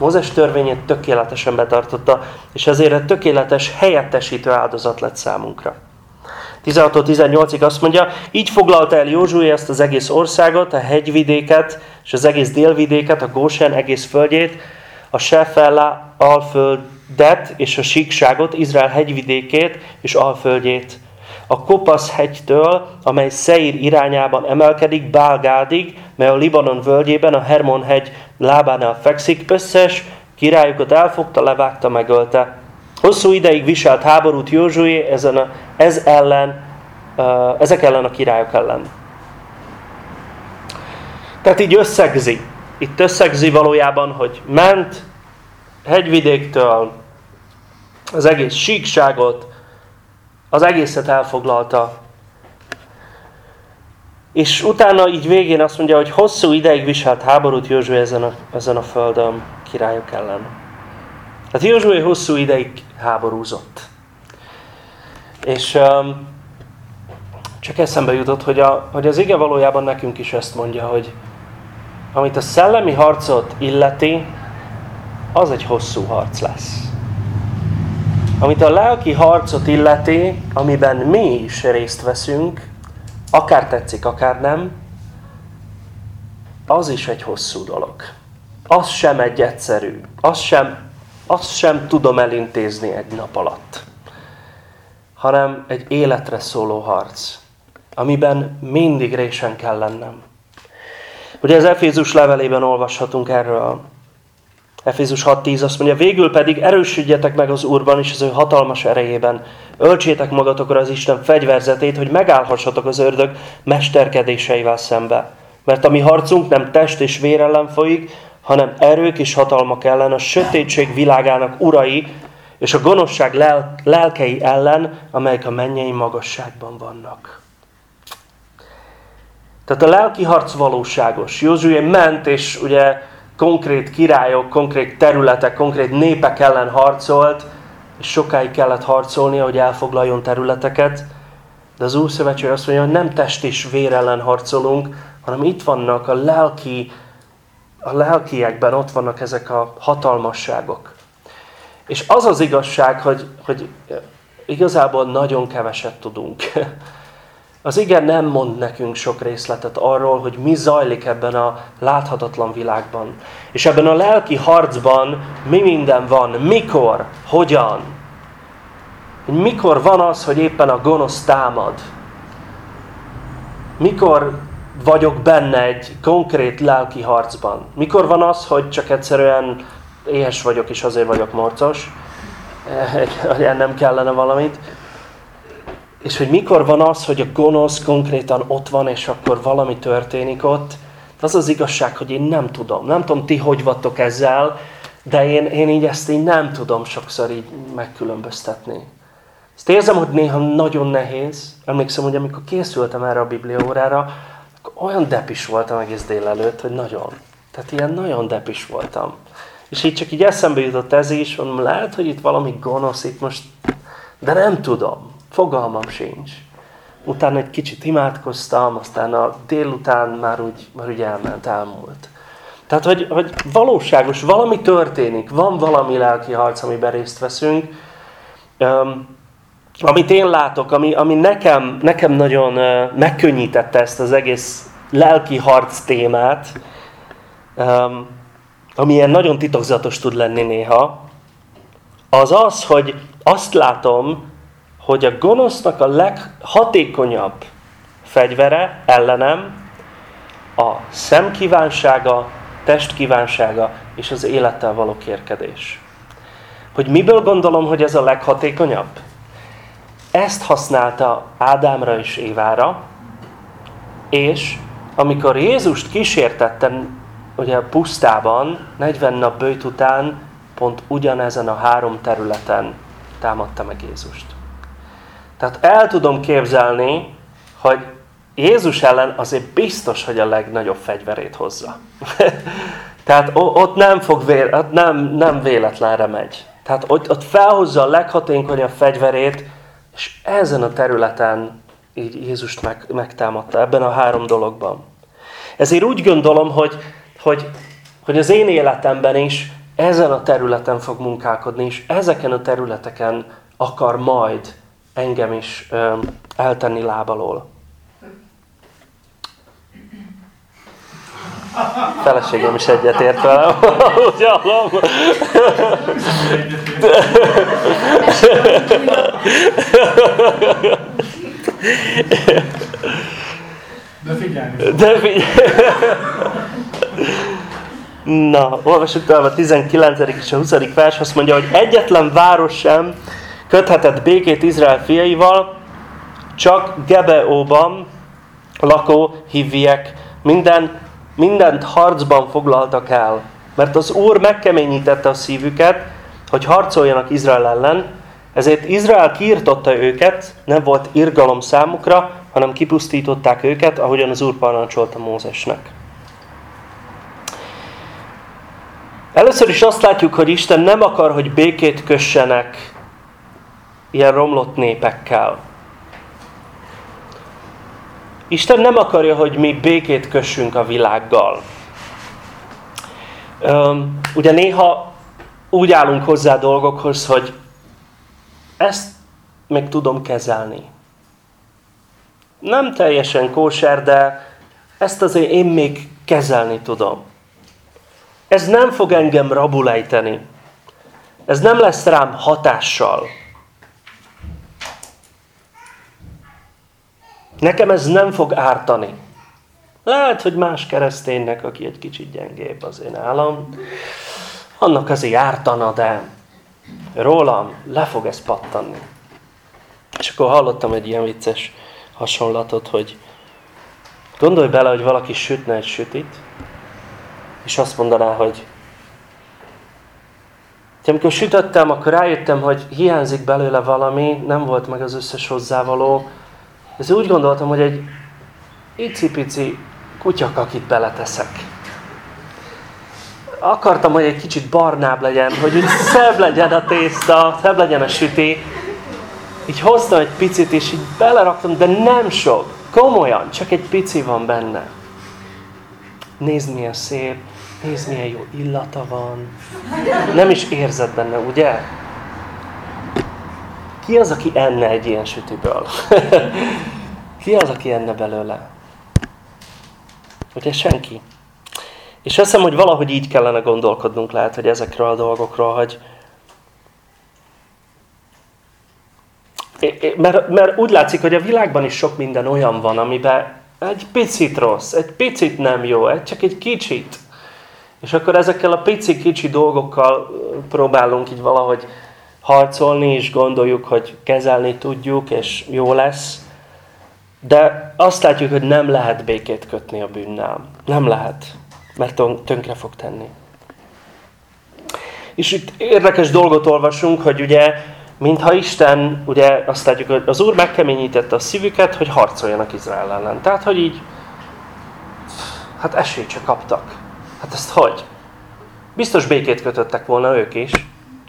Mózes törvényét tökéletesen betartotta, és ezért egy tökéletes helyettesítő áldozat lett számunkra. 16-18-ig azt mondja, így foglalta el Józsué ezt az egész országot, a hegyvidéket, és az egész délvidéket, a Gósen egész földjét, a Sefella alföld Det és a síkságot, Izrael hegyvidékét és alföldjét. A Kopasz hegytől, amely Szeir irányában emelkedik, Bálgádig, mely a Libanon völgyében, a Hermon hegy lábánál fekszik, összes királyukat elfogta, levágta, megölte. Hosszú ideig viselt háborút Józsué ezen a, ez ellen, ezek ellen a királyok ellen. Tehát így összegzi. Itt összegzi valójában, hogy ment hegyvidéktől az egész síkságot, az egészet elfoglalta. És utána így végén azt mondja, hogy hosszú ideig viselt háborút Józsué ezen a, ezen a földön királyok ellen. Tehát Józsué hosszú ideig háborúzott. És um, csak eszembe jutott, hogy, a, hogy az ige valójában nekünk is ezt mondja, hogy amit a szellemi harcot illeti, az egy hosszú harc lesz. Amit a lelki harcot illeti, amiben mi is részt veszünk, akár tetszik, akár nem, az is egy hosszú dolog. Az sem egy egyszerű. Az sem, azt sem tudom elintézni egy nap alatt. Hanem egy életre szóló harc, amiben mindig résen kell lennem. Ugye az Efézus levelében olvashatunk erről. Efézus 6.10 azt mondja, végül pedig erősödjetek meg az Úrban és az ő hatalmas erejében. Öltsétek magatokra az Isten fegyverzetét, hogy megállhassatok az ördög mesterkedéseivel szembe. Mert a mi harcunk nem test és vér ellen folyik, hanem erők és hatalmak ellen, a sötétség világának urai és a gonoszság lel lelkei ellen, amelyek a mennyei magasságban vannak. Tehát a lelki harc valóságos. Józsué ment, és ugye konkrét királyok, konkrét területek, konkrét népek ellen harcolt, és sokáig kellett harcolnia, hogy elfoglaljon területeket. De az Úr azt mondja, hogy nem test és vér ellen harcolunk, hanem itt vannak a lelki, a lelkiekben ott vannak ezek a hatalmasságok. És az az igazság, hogy, hogy igazából nagyon keveset tudunk. Az igen nem mond nekünk sok részletet arról, hogy mi zajlik ebben a láthatatlan világban. És ebben a lelki harcban mi minden van, mikor, hogyan. Mikor van az, hogy éppen a gonosz támad. Mikor vagyok benne egy konkrét lelki harcban? Mikor van az, hogy csak egyszerűen éhes vagyok, és azért vagyok morcos, hogy nem kellene valamit? És hogy mikor van az, hogy a gonosz konkrétan ott van, és akkor valami történik ott, az az igazság, hogy én nem tudom. Nem tudom, ti hogy vattok ezzel, de én, én így ezt így nem tudom sokszor így megkülönböztetni. Ezt érzem, hogy néha nagyon nehéz. Emlékszem, hogy amikor készültem erre a bibliaórára, olyan depis voltam egész délelőtt, hogy nagyon. Tehát ilyen nagyon depis voltam. És így csak így eszembe jutott ez is, mondom, lehet, hogy itt valami gonosz itt most, de nem tudom. Fogalmam sincs. Utána egy kicsit imádkoztam, aztán a délután már úgy, már úgy elment, elmúlt. Tehát, hogy, hogy valóságos, valami történik, van valami lelki harc, amiben részt veszünk, um, amit én látok, ami, ami nekem, nekem nagyon uh, megkönnyítette ezt az egész lelki harc témát, um, ami ilyen nagyon titokzatos tud lenni néha, az az, hogy azt látom, hogy a gonosznak a leghatékonyabb fegyvere ellenem a szemkívánsága, testkívánsága és az élettel való kérkedés. Hogy miből gondolom, hogy ez a leghatékonyabb? Ezt használta Ádámra és Évára, és amikor Jézust kísértetten ugye pusztában, 40 nap bőjt után, pont ugyanezen a három területen támadta meg Jézust. Tehát el tudom képzelni, hogy Jézus ellen azért biztos, hogy a legnagyobb fegyverét hozza. Tehát ott nem, fog vér, ott nem, nem véletlenre megy. Tehát ott, ott felhozza a leghatékonyabb fegyverét, és ezen a területen így Jézust meg, megtámadta, ebben a három dologban. Ezért úgy gondolom, hogy, hogy, hogy az én életemben is ezen a területen fog munkálkodni, és ezeken a területeken akar majd engem is ö, eltenni lábalól. Feleségem is egyetért velem. Úgy hallom. De figyelni. De figyelj. Na, olvassuk tovább a 19. és a 20. vers, azt mondja, hogy egyetlen város sem köthetett békét Izrael fiaival, csak Gebeóban lakó hívviek minden, mindent harcban foglaltak el. Mert az Úr megkeményítette a szívüket, hogy harcoljanak Izrael ellen, ezért Izrael kiirtotta őket, nem volt irgalom számukra, hanem kipusztították őket, ahogyan az Úr parancsolta Mózesnek. Először is azt látjuk, hogy Isten nem akar, hogy békét kössenek ilyen romlott népekkel. Isten nem akarja, hogy mi békét kössünk a világgal. Ugye néha úgy állunk hozzá dolgokhoz, hogy ezt meg tudom kezelni. Nem teljesen kóser, de ezt azért én még kezelni tudom. Ez nem fog engem rabulejteni. Ez nem lesz rám hatással. Nekem ez nem fog ártani. Lehet, hogy más kereszténynek, aki egy kicsit gyengébb az én állam, annak azért ártana, de rólam le fog ez pattanni. És akkor hallottam egy ilyen vicces hasonlatot, hogy gondolj bele, hogy valaki sütne egy sütit, és azt mondaná, hogy amikor sütöttem, akkor rájöttem, hogy hiányzik belőle valami, nem volt meg az összes hozzávaló. Ez úgy gondoltam, hogy egy icipici kutyakakit beleteszek. Akartam, hogy egy kicsit barnább legyen, hogy úgy szebb legyen a tészta, szebb legyen a süti. Így hoztam egy picit, és így beleraktam, de nem sok. Komolyan, csak egy pici van benne. Nézd, milyen szép. Nézd, milyen jó illata van. Nem is érzed benne, ugye? Ki az, aki enne egy ilyen sütiből? Ki az, aki enne belőle? Ugye senki. És azt hiszem, hogy valahogy így kellene gondolkodnunk lehet, hogy ezekről a dolgokról, hogy mert, mert úgy látszik, hogy a világban is sok minden olyan van, amiben egy picit rossz, egy picit nem jó, egy csak egy kicsit. És akkor ezekkel a pici-kicsi dolgokkal próbálunk így valahogy harcolni, és gondoljuk, hogy kezelni tudjuk, és jó lesz. De azt látjuk, hogy nem lehet békét kötni a bűnnel. Nem lehet, mert tönkre fog tenni. És itt érdekes dolgot olvasunk, hogy ugye, mintha Isten, ugye azt látjuk, hogy az Úr megkeményítette a szívüket, hogy harcoljanak Izrael ellen. Tehát, hogy így, hát esélyt se kaptak. Hát ezt hogy? Biztos békét kötöttek volna ők is.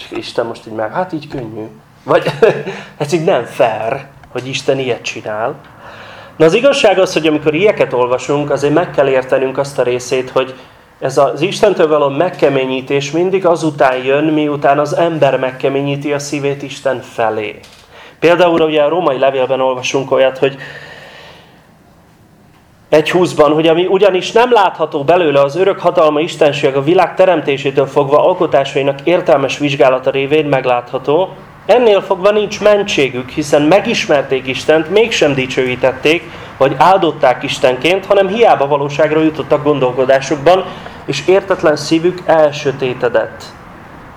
Csak Isten most így meg, hát így könnyű. Vagy ez így nem fair, hogy Isten ilyet csinál. Na az igazság az, hogy amikor ilyeket olvasunk, azért meg kell értenünk azt a részét, hogy ez az Istentől való megkeményítés mindig azután jön, miután az ember megkeményíti a szívét Isten felé. Például ugye a római levélben olvasunk olyat, hogy egy húszban, hogy ami ugyanis nem látható belőle az örök hatalma istenség a világ teremtésétől fogva alkotásainak értelmes vizsgálata révén meglátható, ennél fogva nincs mentségük, hiszen megismerték Istent, mégsem dicsőítették, vagy áldották Istenként, hanem hiába valóságra jutottak gondolkodásukban, és értetlen szívük elsötétedett.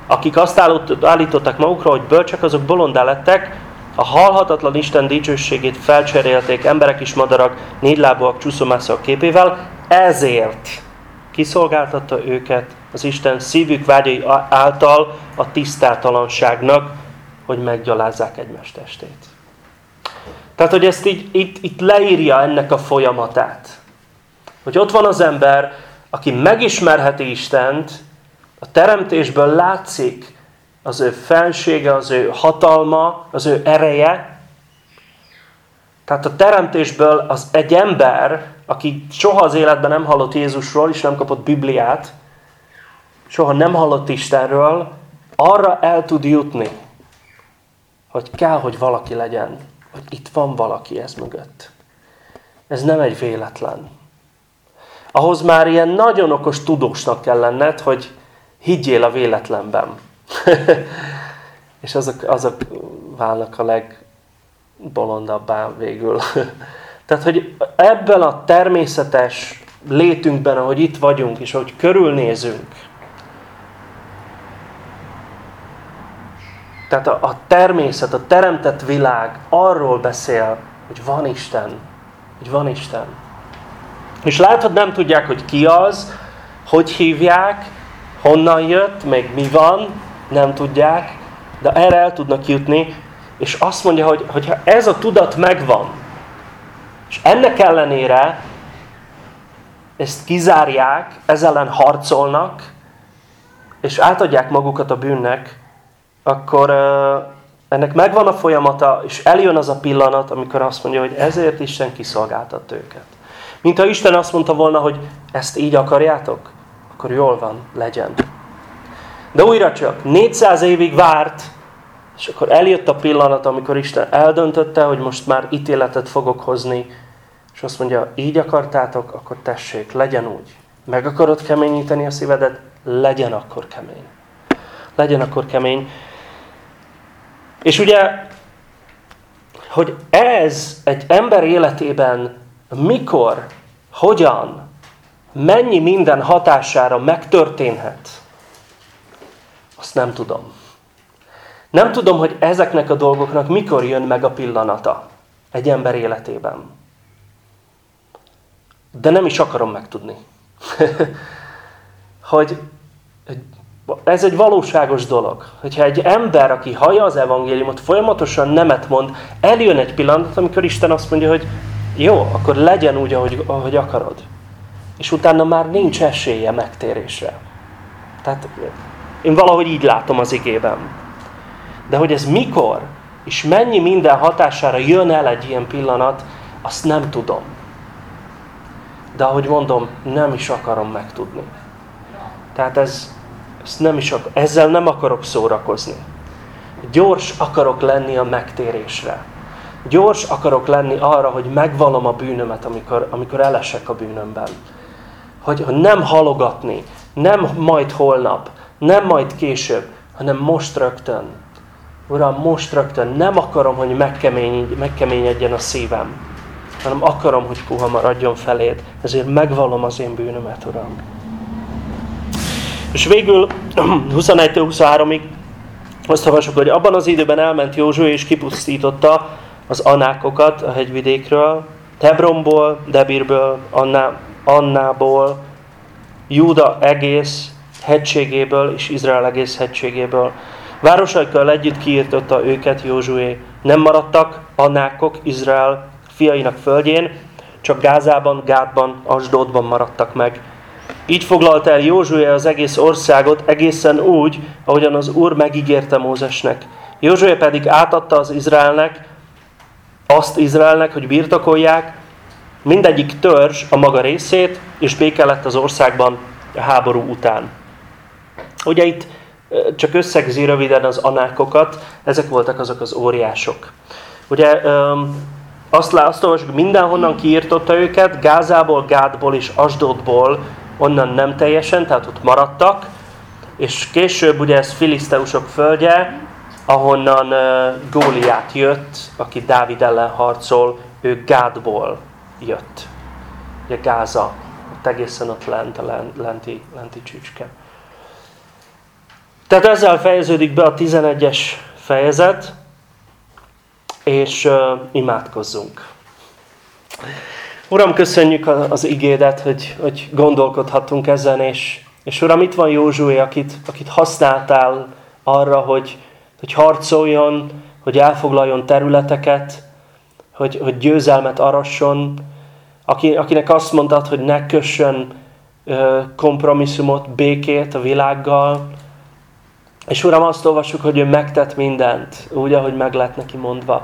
Akik azt állítottak magukra, hogy bölcsek, azok bolondá lettek, a halhatatlan Isten dicsőségét felcserélték emberek is madarak, négylábúak, csúszomászak képével, ezért kiszolgáltatta őket az Isten szívük vágyai által a tisztátalanságnak, hogy meggyalázzák egymás testét. Tehát, hogy ezt így, itt, itt leírja ennek a folyamatát. Hogy ott van az ember, aki megismerheti Istent, a teremtésből látszik az ő felsége, az ő hatalma, az ő ereje. Tehát a teremtésből az egy ember, aki soha az életben nem hallott Jézusról, és nem kapott Bibliát, soha nem hallott Istenről, arra el tud jutni, hogy kell, hogy valaki legyen, hogy itt van valaki ez mögött. Ez nem egy véletlen. Ahhoz már ilyen nagyon okos tudósnak kell lenned, hogy higgyél a véletlenben. És azok, azok válnak a legbolondabbá végül. Tehát, hogy ebben a természetes létünkben, ahogy itt vagyunk, és ahogy körülnézünk, tehát a, a természet, a teremtett világ arról beszél, hogy van Isten. Hogy van Isten. És látod, nem tudják, hogy ki az, hogy hívják, honnan jött, meg mi van, nem tudják, de erre el tudnak jutni, és azt mondja, hogy hogyha ez a tudat megvan, és ennek ellenére ezt kizárják, ezzel ellen harcolnak, és átadják magukat a bűnnek, akkor ennek megvan a folyamata, és eljön az a pillanat, amikor azt mondja, hogy ezért Isten kiszolgáltat őket. Mint ha Isten azt mondta volna, hogy ezt így akarjátok, akkor jól van, legyen. De újra csak 400 évig várt, és akkor eljött a pillanat, amikor Isten eldöntötte, hogy most már ítéletet fogok hozni, és azt mondja, így akartátok, akkor tessék, legyen úgy. Meg akarod keményíteni a szívedet, legyen akkor kemény. Legyen akkor kemény. És ugye, hogy ez egy ember életében mikor, hogyan, mennyi minden hatására megtörténhet, azt nem tudom. Nem tudom, hogy ezeknek a dolgoknak mikor jön meg a pillanata egy ember életében. De nem is akarom megtudni. hogy ez egy valóságos dolog. Hogyha egy ember, aki hallja az evangéliumot, folyamatosan nemet mond, eljön egy pillanat, amikor Isten azt mondja, hogy jó, akkor legyen úgy, ahogy, ahogy akarod. És utána már nincs esélye megtérésre. Tehát én valahogy így látom az igében. De hogy ez mikor, és mennyi minden hatására jön el egy ilyen pillanat, azt nem tudom. De ahogy mondom, nem is akarom megtudni. Tehát ez, ezt nem is akar, ezzel nem akarok szórakozni. Gyors akarok lenni a megtérésre. Gyors akarok lenni arra, hogy megvalom a bűnömet, amikor, amikor elesek a bűnömben. Hogy nem halogatni, nem majd holnap, nem majd később, hanem most rögtön. Uram, most rögtön nem akarom, hogy megkemény, megkeményedjen a szívem. hanem akarom, hogy puha maradjon feléd. Ezért megvalom az én bűnömet, Uram. És végül 21-23-ig azt olvasok, hogy abban az időben elment Józsué és kipusztította az anákokat a hegyvidékről, Tebromból, Debirből, Anná, Annából, Júda egész hegységéből és Izrael egész hegységéből. Városaikkal együtt kiirtotta őket Józsué. Nem maradtak anákok Izrael fiainak földjén, csak Gázában, Gátban, Asdódban maradtak meg. Így foglalta el Józsué az egész országot egészen úgy, ahogyan az Úr megígérte Mózesnek. Józsué pedig átadta az Izraelnek, azt Izraelnek, hogy birtokolják, mindegyik törzs a maga részét, és béke lett az országban a háború után. Ugye itt csak összegzi röviden az anákokat, ezek voltak azok az óriások. Ugye azt, azt olvasjuk, mindenhonnan kiírtotta őket, Gázából, Gádból és Asdodból, onnan nem teljesen, tehát ott maradtak, és később ugye ez Filiszteusok földje, ahonnan Góliát jött, aki Dávid ellen harcol, ő Gádból jött. Ugye Gáza, ott egészen ott lent, a lenti, lenti csücske. Tehát ezzel fejeződik be a 11-es fejezet, és uh, imádkozzunk. Uram, köszönjük az igédet, hogy, hogy gondolkodhatunk ezen, és, és Uram, itt van Józsué, akit, akit használtál arra, hogy, hogy harcoljon, hogy elfoglaljon területeket, hogy, hogy győzelmet arasson, aki, akinek azt mondtad, hogy ne kössön kompromisszumot, békét a világgal. És Uram, azt olvassuk, hogy ő megtett mindent, úgy, ahogy meg lett neki mondva.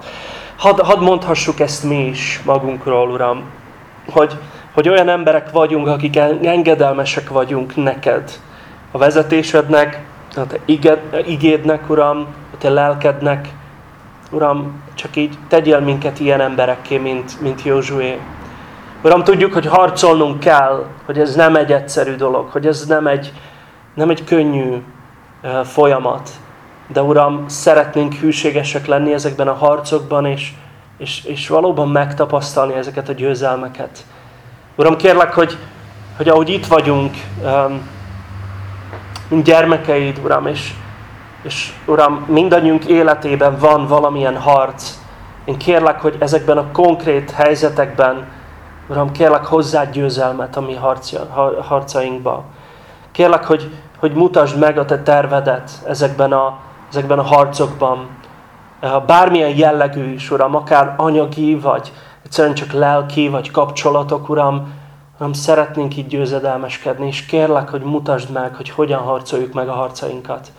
Hadd had mondhassuk ezt mi is magunkról, Uram, hogy, hogy olyan emberek vagyunk, akik engedelmesek vagyunk neked, a vezetésednek, a te igédnek, Uram, a te lelkednek. Uram, csak így tegyél minket ilyen emberekké, mint, mint Józsué. Uram, tudjuk, hogy harcolnunk kell, hogy ez nem egy egyszerű dolog, hogy ez nem egy, nem egy könnyű folyamat. De Uram, szeretnénk hűségesek lenni ezekben a harcokban, és, és, és valóban megtapasztalni ezeket a győzelmeket. Uram, kérlek, hogy, hogy ahogy itt vagyunk, mint gyermekeid, Uram, és, és Uram, mindannyiunk életében van valamilyen harc. Én kérlek, hogy ezekben a konkrét helyzetekben, Uram, kérlek hozzád győzelmet a mi harcainkba. Kérlek, hogy, hogy mutasd meg a Te tervedet ezekben a, ezekben a harcokban. Bármilyen jellegű is, Uram, akár anyagi, vagy egyszerűen csak lelki, vagy kapcsolatok, Uram, Uram, szeretnénk így győzedelmeskedni, és kérlek, hogy mutasd meg, hogy hogyan harcoljuk meg a harcainkat.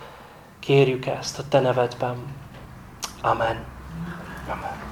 Kérjük ezt a Te nevedben. Amen. Amen.